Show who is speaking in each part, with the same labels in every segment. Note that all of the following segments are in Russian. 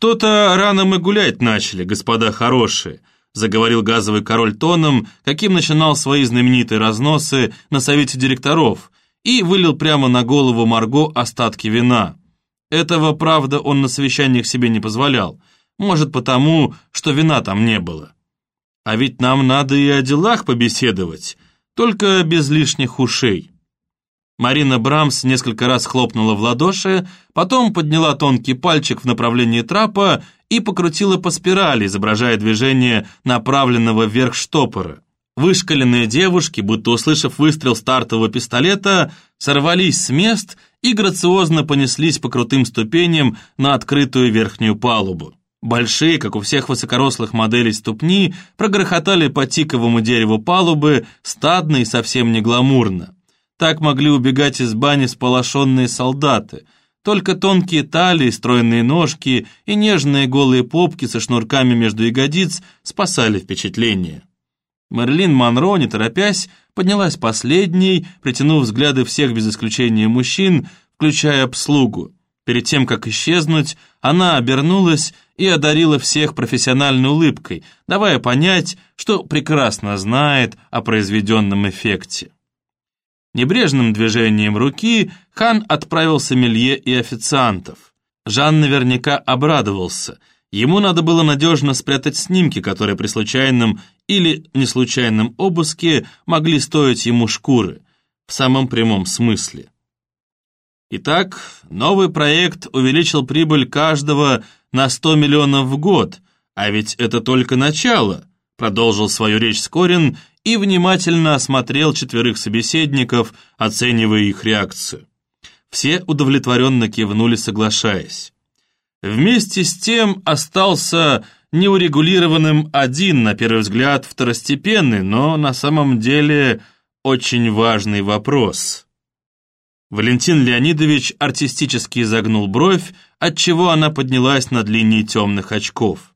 Speaker 1: «Что-то рано мы гулять начали, господа хорошие», заговорил газовый король тоном, каким начинал свои знаменитые разносы на совете директоров, и вылил прямо на голову Марго остатки вина. Этого, правда, он на совещаниях себе не позволял, может потому, что вина там не было. А ведь нам надо и о делах побеседовать, только без лишних ушей. Марина Брамс несколько раз хлопнула в ладоши, потом подняла тонкий пальчик в направлении трапа и покрутила по спирали, изображая движение направленного вверх штопора. Вышкаленные девушки, будто услышав выстрел стартового пистолета, сорвались с мест и грациозно понеслись по крутым ступеням на открытую верхнюю палубу. Большие, как у всех высокорослых моделей ступни, прогрохотали по тиковому дереву палубы стадно и совсем не гламурно. Так могли убегать из бани сполошенные солдаты. Только тонкие талии, стройные ножки и нежные голые попки со шнурками между ягодиц спасали впечатление. Мерлин Монро, не торопясь, поднялась последней, притянув взгляды всех без исключения мужчин, включая обслугу. Перед тем, как исчезнуть, она обернулась и одарила всех профессиональной улыбкой, давая понять, что прекрасно знает о произведенном эффекте. Небрежным движением руки хан отправил сомелье и официантов. Жан наверняка обрадовался. Ему надо было надежно спрятать снимки, которые при случайном или неслучайном обыске могли стоить ему шкуры, в самом прямом смысле. Итак, новый проект увеличил прибыль каждого на 100 миллионов в год, а ведь это только начало, продолжил свою речь Скорин и внимательно осмотрел четверых собеседников, оценивая их реакцию. Все удовлетворенно кивнули, соглашаясь. Вместе с тем остался неурегулированным один, на первый взгляд, второстепенный, но на самом деле очень важный вопрос. Валентин Леонидович артистически изогнул бровь, отчего она поднялась над линией темных очков.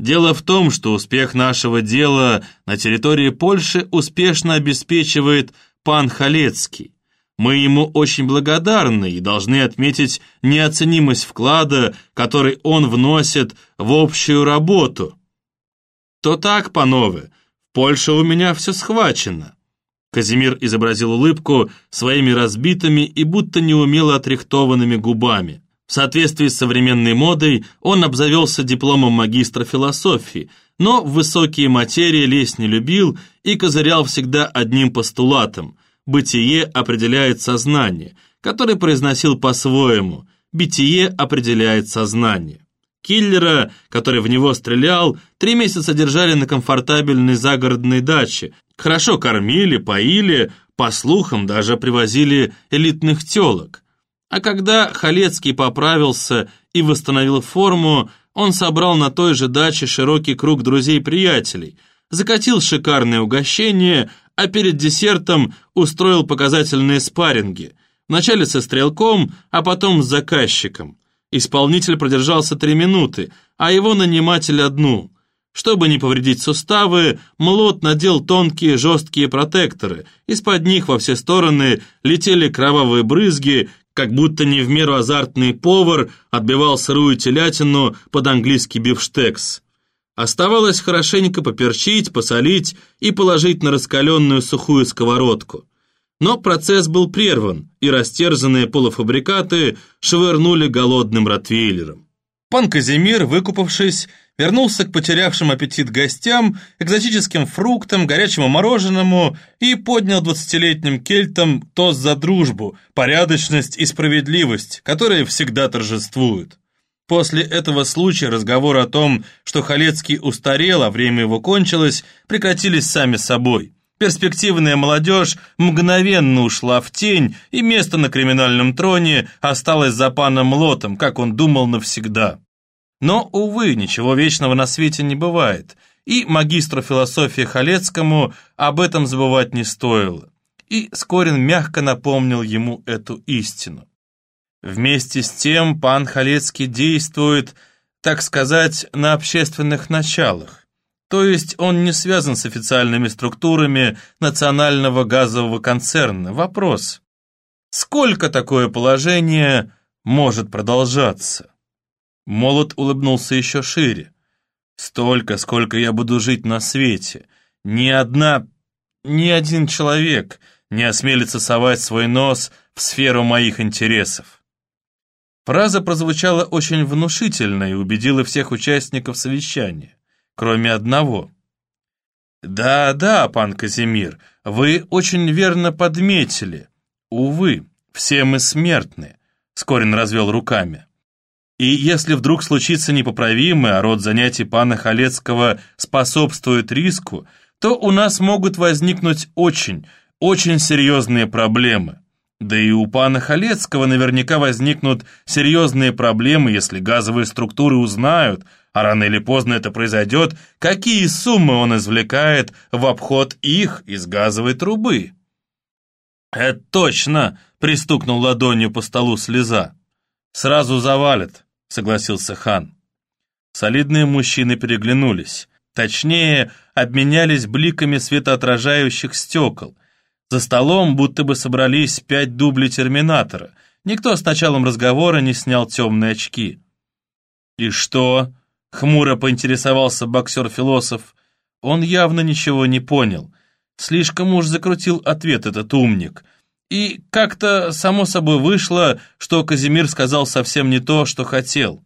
Speaker 1: Дело в том, что успех нашего дела на территории Польши успешно обеспечивает пан Халецкий. Мы ему очень благодарны и должны отметить неоценимость вклада, который он вносит в общую работу. То так, панове, в Польше у меня все схвачено. Казимир изобразил улыбку своими разбитыми и будто неумело отрихтованными губами. В соответствии с современной модой он обзавелся дипломом магистра философии, но в высокие материи лезть не любил и козырял всегда одним постулатом «бытие определяет сознание», который произносил по-своему «бытие определяет сознание». Киллера, который в него стрелял, три месяца держали на комфортабельной загородной даче, хорошо кормили, поили, по слухам даже привозили элитных телок. А когда Халецкий поправился и восстановил форму, он собрал на той же даче широкий круг друзей-приятелей, закатил шикарное угощение, а перед десертом устроил показательные спарринги, вначале со стрелком, а потом с заказчиком. Исполнитель продержался три минуты, а его наниматель одну. Чтобы не повредить суставы, Млот надел тонкие жесткие протекторы, из-под них во все стороны летели кровавые брызги, как будто не в меру азартный повар отбивал сырую телятину под английский бифштекс. Оставалось хорошенько поперчить, посолить и положить на раскаленную сухую сковородку. Но процесс был прерван, и растерзанные полуфабрикаты швырнули голодным ротвейлером. Пан Казимир, выкупавшись, вернулся к потерявшим аппетит гостям, экзотическим фруктам, горячему мороженому и поднял двадцатилетним кельтам тост за дружбу, порядочность и справедливость, которые всегда торжествуют. После этого случая разговоры о том, что Халецкий устарел, а время его кончилось, прекратились сами собой. Перспективная молодежь мгновенно ушла в тень, и место на криминальном троне осталось за паном Лотом, как он думал навсегда. Но, увы, ничего вечного на свете не бывает, и магистру философии Халецкому об этом забывать не стоило. И Скорин мягко напомнил ему эту истину. Вместе с тем пан Халецкий действует, так сказать, на общественных началах. То есть он не связан с официальными структурами национального газового концерна. Вопрос, сколько такое положение может продолжаться? Молот улыбнулся еще шире. «Столько, сколько я буду жить на свете. Ни одна, ни один человек не осмелится совать свой нос в сферу моих интересов». Фраза прозвучала очень внушительно и убедила всех участников совещания, кроме одного. «Да, да, пан Казимир, вы очень верно подметили. Увы, все мы смертны», — Скорин развел руками. И если вдруг случится непоправимое, а род занятий пана Халецкого способствует риску, то у нас могут возникнуть очень, очень серьезные проблемы. Да и у пана Халецкого наверняка возникнут серьезные проблемы, если газовые структуры узнают, а рано или поздно это произойдет, какие суммы он извлекает в обход их из газовой трубы. «Это точно!» — пристукнул ладонью по столу слеза. «Сразу завалит», — согласился хан. Солидные мужчины переглянулись. Точнее, обменялись бликами светоотражающих стекол. За столом будто бы собрались пять дублей терминатора. Никто с началом разговора не снял темные очки. «И что?» — хмуро поинтересовался боксер-философ. Он явно ничего не понял. Слишком уж закрутил ответ этот умник. И как-то само собой вышло, что Казимир сказал совсем не то, что хотел.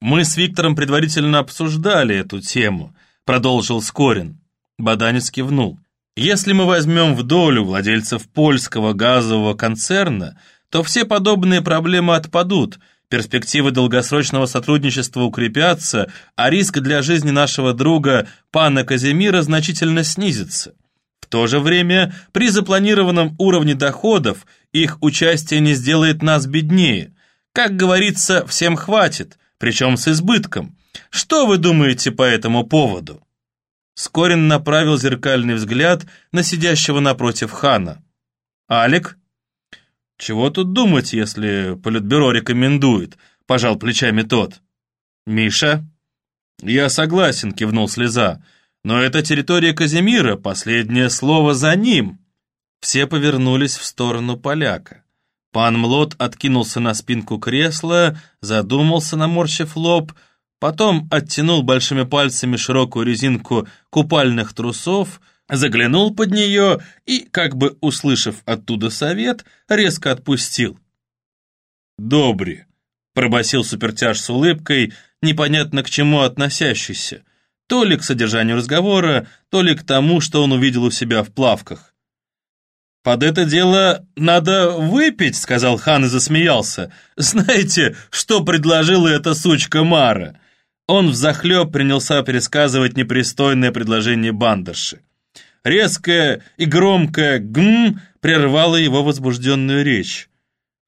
Speaker 1: «Мы с Виктором предварительно обсуждали эту тему», — продолжил Скорин. Баданец кивнул. Если мы возьмем в долю владельцев польского газового концерна, то все подобные проблемы отпадут, перспективы долгосрочного сотрудничества укрепятся, а риск для жизни нашего друга пана Казимира значительно снизится. В то же время, при запланированном уровне доходов, их участие не сделает нас беднее. Как говорится, всем хватит, причем с избытком. Что вы думаете по этому поводу? Скорин направил зеркальный взгляд на сидящего напротив хана. «Алик?» «Чего тут думать, если Политбюро рекомендует?» — пожал плечами тот. «Миша?» «Я согласен», — кивнул слеза. «Но это территория Казимира, последнее слово за ним». Все повернулись в сторону поляка. Пан Млот откинулся на спинку кресла, задумался, наморщив лоб — Потом оттянул большими пальцами широкую резинку купальных трусов, заглянул под нее и, как бы услышав оттуда совет, резко отпустил. «Добри», — пробасил супертяж с улыбкой, непонятно к чему относящийся, то ли к содержанию разговора, то ли к тому, что он увидел у себя в плавках. «Под это дело надо выпить», — сказал хан и засмеялся. «Знаете, что предложила эта сучка Мара?» Он взахлеб принялся пересказывать непристойное предложение бандерши. Резкое и громкое «гм» прервало его возбужденную речь.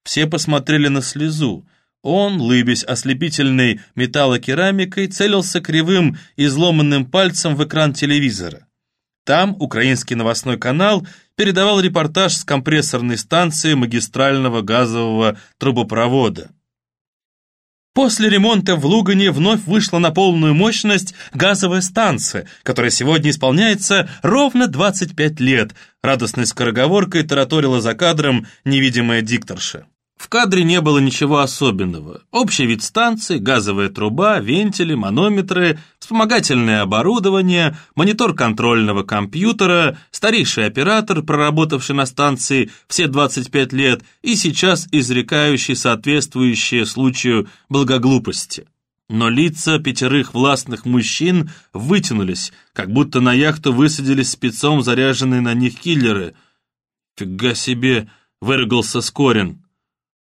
Speaker 1: Все посмотрели на слезу. Он, лыбясь ослепительной металлокерамикой, целился кривым изломанным пальцем в экран телевизора. Там украинский новостной канал передавал репортаж с компрессорной станции магистрального газового трубопровода. После ремонта в Лугане вновь вышла на полную мощность газовая станция, которая сегодня исполняется ровно 25 лет. Радостной скороговоркой тараторила за кадром невидимая дикторша. В кадре не было ничего особенного. Общий вид станции, газовая труба, вентили, манометры, вспомогательное оборудование, монитор контрольного компьютера, старейший оператор, проработавший на станции все 25 лет и сейчас изрекающий соответствующее случаю благоглупости. Но лица пятерых властных мужчин вытянулись, как будто на яхту высадились спецом заряженные на них киллеры. «Фига себе!» — выругался Скорин.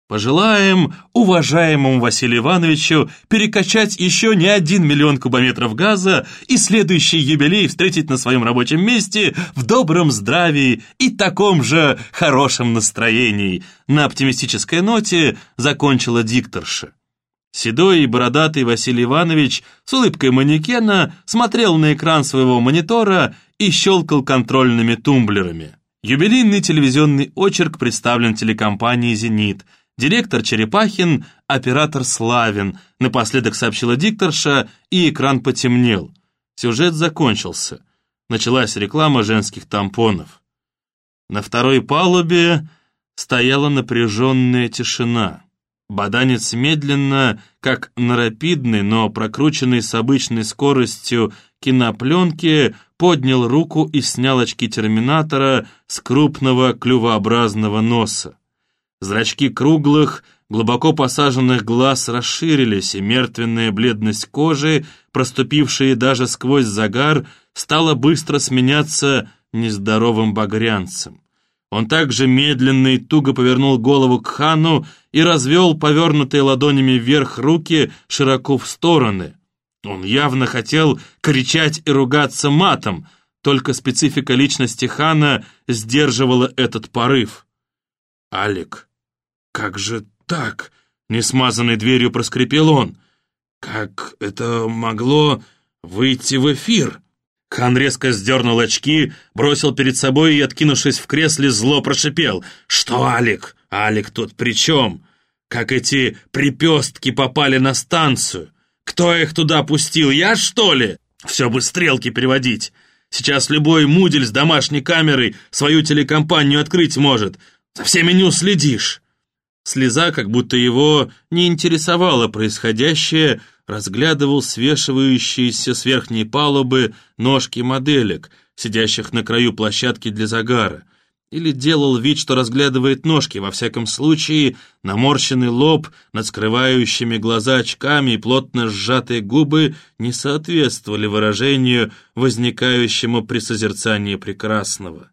Speaker 1: Пожелаем уважаемому Василию Ивановичу перекачать еще не один миллион кубометров газа и следующий юбилей встретить на своем рабочем месте в добром здравии и таком же хорошем настроении. На оптимистической ноте закончила дикторша. Седой и бородатый Василий Иванович с улыбкой манекена смотрел на экран своего монитора и щелкал контрольными тумблерами. Юбилейный телевизионный очерк представлен телекомпанией «Зенит», Директор Черепахин, оператор Славин, напоследок сообщила дикторша, и экран потемнел. Сюжет закончился. Началась реклама женских тампонов. На второй палубе стояла напряженная тишина. Баданец медленно, как на рапидной, но прокрученной с обычной скоростью кинопленки, поднял руку и снял очки терминатора с крупного клювообразного носа. Зрачки круглых, глубоко посаженных глаз расширились, и мертвенная бледность кожи, проступившая даже сквозь загар, стала быстро сменяться нездоровым багрянцем. Он также медленно и туго повернул голову к хану и развел повернутые ладонями вверх руки широко в стороны. Он явно хотел кричать и ругаться матом, только специфика личности хана сдерживала этот порыв. «Алик, как же так?» — несмазанной дверью проскрипел он. «Как это могло выйти в эфир?» Хан резко сдернул очки, бросил перед собой и, откинувшись в кресле, зло прошипел. «Что, Алик? Алик тут при чем? Как эти припестки попали на станцию? Кто их туда пустил? Я, что ли? Все бы стрелки переводить. Сейчас любой мудель с домашней камерой свою телекомпанию открыть может. За всеми не уследишь». Слеза, как будто его не интересовало происходящее, разглядывал свешивающиеся с верхней палубы ножки моделек, сидящих на краю площадки для загара, или делал вид, что разглядывает ножки, во всяком случае, наморщенный лоб над скрывающими глаза очками и плотно сжатые губы не соответствовали выражению, возникающему при созерцании прекрасного.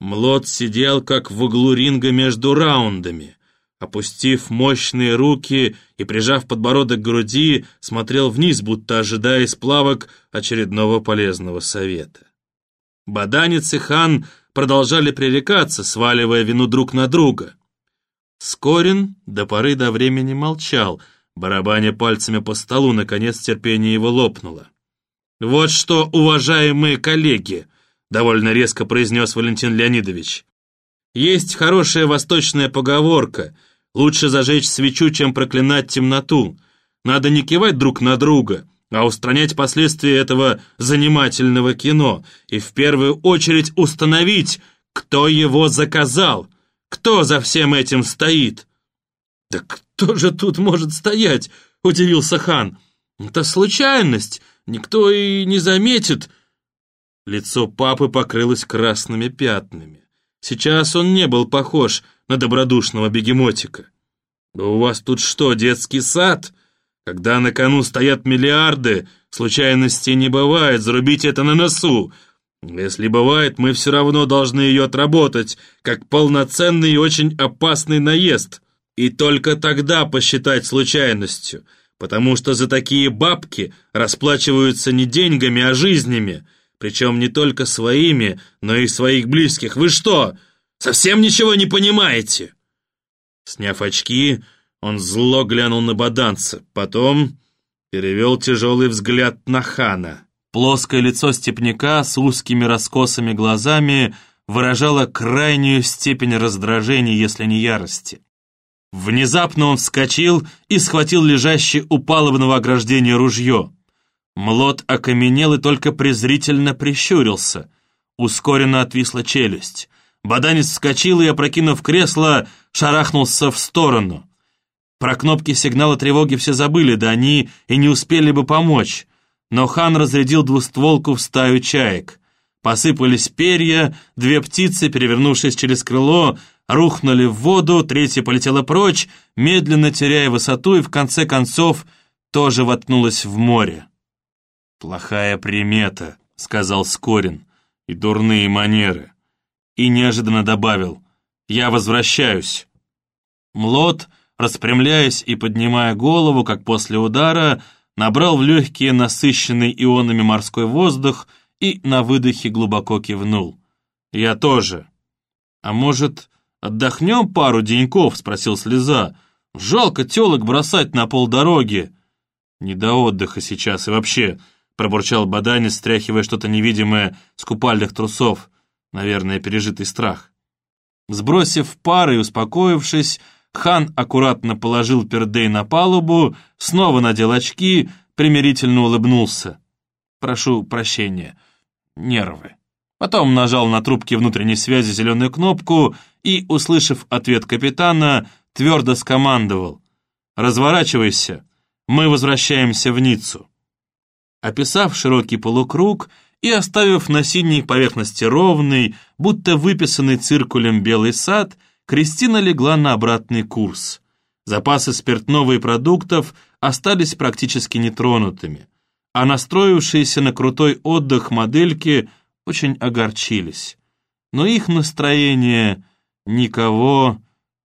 Speaker 1: Млот сидел, как в углу ринга между раундами — Опустив мощные руки и прижав подбородок к груди, смотрел вниз, будто ожидая из плавок очередного полезного совета. Баданец и хан продолжали пререкаться, сваливая вину друг на друга. Скорин до поры до времени молчал, барабаня пальцами по столу, наконец терпение его лопнуло. «Вот что, уважаемые коллеги!» — довольно резко произнес Валентин Леонидович. «Есть хорошая восточная поговорка — Лучше зажечь свечу, чем проклинать темноту. Надо не кивать друг на друга, а устранять последствия этого занимательного кино и в первую очередь установить, кто его заказал, кто за всем этим стоит. «Да кто же тут может стоять?» — удивился хан. «Это случайность, никто и не заметит». Лицо папы покрылось красными пятнами. Сейчас он не был похож на добродушного бегемотика. «У вас тут что, детский сад? Когда на кону стоят миллиарды, случайностей не бывает, зарубите это на носу. Если бывает, мы все равно должны ее отработать, как полноценный и очень опасный наезд. И только тогда посчитать случайностью, потому что за такие бабки расплачиваются не деньгами, а жизнями, причем не только своими, но и своих близких. Вы что?» Совсем ничего не понимаете!» Сняв очки, он зло глянул на баданца, потом перевел тяжелый взгляд на хана. Плоское лицо степняка с узкими раскосыми глазами выражало крайнюю степень раздражения, если не ярости. Внезапно он вскочил и схватил лежащее у палубного ограждения ружье. Млот окаменел и только презрительно прищурился. Ускоренно отвисла челюсть. Баданец вскочил и, опрокинув кресло, шарахнулся в сторону. Про кнопки сигнала тревоги все забыли, да они и не успели бы помочь. Но хан разрядил двустволку в стаю чаек. Посыпались перья, две птицы, перевернувшись через крыло, рухнули в воду, третья полетела прочь, медленно теряя высоту и в конце концов тоже воткнулась в море. «Плохая примета», — сказал Скорин, — «и дурные манеры» и неожиданно добавил «Я возвращаюсь». Млот, распрямляясь и поднимая голову, как после удара, набрал в легкие насыщенный ионами морской воздух и на выдохе глубоко кивнул. «Я тоже». «А может, отдохнем пару деньков?» — спросил Слеза. «Жалко телок бросать на полдороги». «Не до отдыха сейчас и вообще», — пробурчал Баданец, стряхивая что-то невидимое с купальных трусов. Наверное, пережитый страх. Сбросив пар и успокоившись, хан аккуратно положил пердей на палубу, снова надел очки, примирительно улыбнулся. «Прошу прощения. Нервы». Потом нажал на трубке внутренней связи зеленую кнопку и, услышав ответ капитана, твердо скомандовал «Разворачивайся, мы возвращаемся в Ниццу». Описав широкий полукруг и оставив на синей поверхности ровный, будто выписанный циркулем белый сад, Кристина легла на обратный курс. Запасы спиртного и продуктов остались практически нетронутыми, а настроившиеся на крутой отдых модельки очень огорчились. Но их настроение никого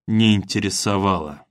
Speaker 1: не интересовало.